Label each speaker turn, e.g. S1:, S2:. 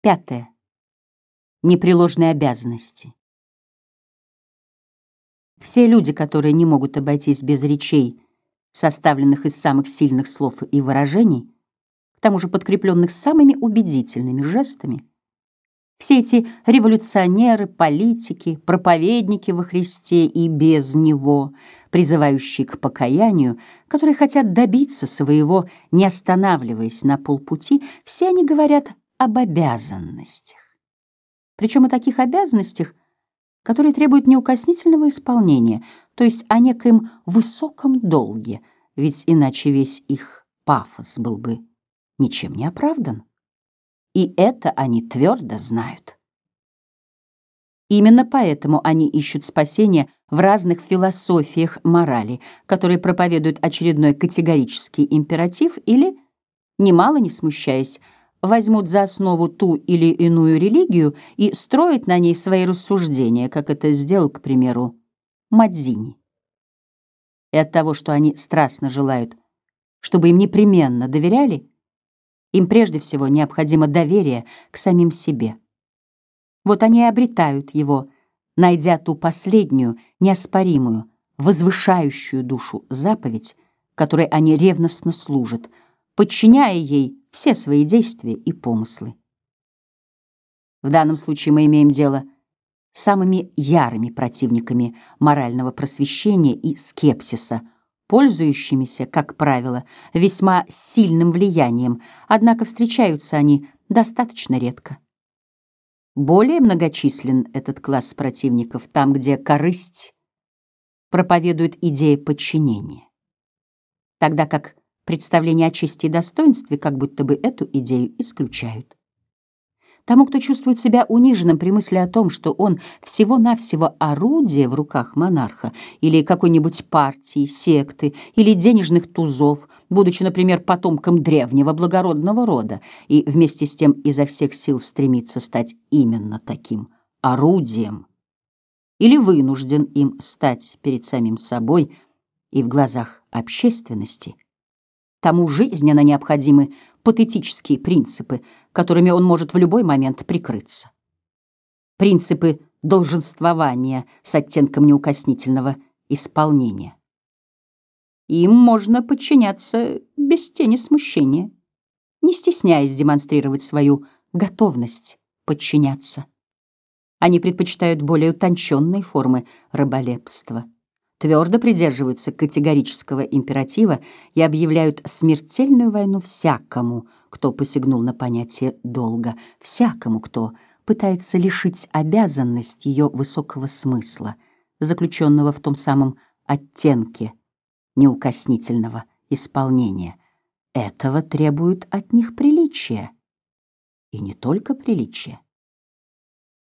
S1: Пятое. Непреложные обязанности. Все люди, которые не могут обойтись без речей, составленных из самых сильных слов и выражений, к тому же подкрепленных самыми убедительными жестами, все эти революционеры, политики, проповедники во Христе и без Него, призывающие к покаянию, которые хотят добиться своего, не останавливаясь на полпути, все они говорят об обязанностях. Причем о таких обязанностях, которые требуют неукоснительного исполнения, то есть о некоем высоком долге, ведь иначе весь их пафос был бы ничем не оправдан. И это они твердо знают. Именно поэтому они ищут спасения в разных философиях морали, которые проповедуют очередной категорический императив или, немало не смущаясь, возьмут за основу ту или иную религию и строят на ней свои рассуждения, как это сделал, к примеру, Мадзини. И от того, что они страстно желают, чтобы им непременно доверяли, им прежде всего необходимо доверие к самим себе. Вот они и обретают его, найдя ту последнюю, неоспоримую, возвышающую душу заповедь, которой они ревностно служат, подчиняя ей все свои действия и помыслы. В данном случае мы имеем дело с самыми ярыми противниками морального просвещения и скепсиса – пользующимися, как правило, весьма сильным влиянием, однако встречаются они достаточно редко. Более многочислен этот класс противников там, где корысть проповедует идея подчинения, тогда как представления о чести и достоинстве как будто бы эту идею исключают. Тому, кто чувствует себя униженным при мысли о том, что он всего-навсего орудие в руках монарха или какой-нибудь партии, секты или денежных тузов, будучи, например, потомком древнего благородного рода, и вместе с тем изо всех сил стремится стать именно таким орудием, или вынужден им стать перед самим собой и в глазах общественности, тому жизненно необходимы патетические принципы, которыми он может в любой момент прикрыться. Принципы долженствования с оттенком неукоснительного исполнения. Им можно подчиняться без тени смущения, не стесняясь демонстрировать свою готовность подчиняться. Они предпочитают более утонченные формы раболепства твердо придерживаются категорического императива и объявляют смертельную войну всякому, кто посягнул на понятие долга, всякому, кто пытается лишить обязанность ее высокого смысла, заключенного в том самом оттенке неукоснительного исполнения. Этого требуют от них приличия. И не только приличия.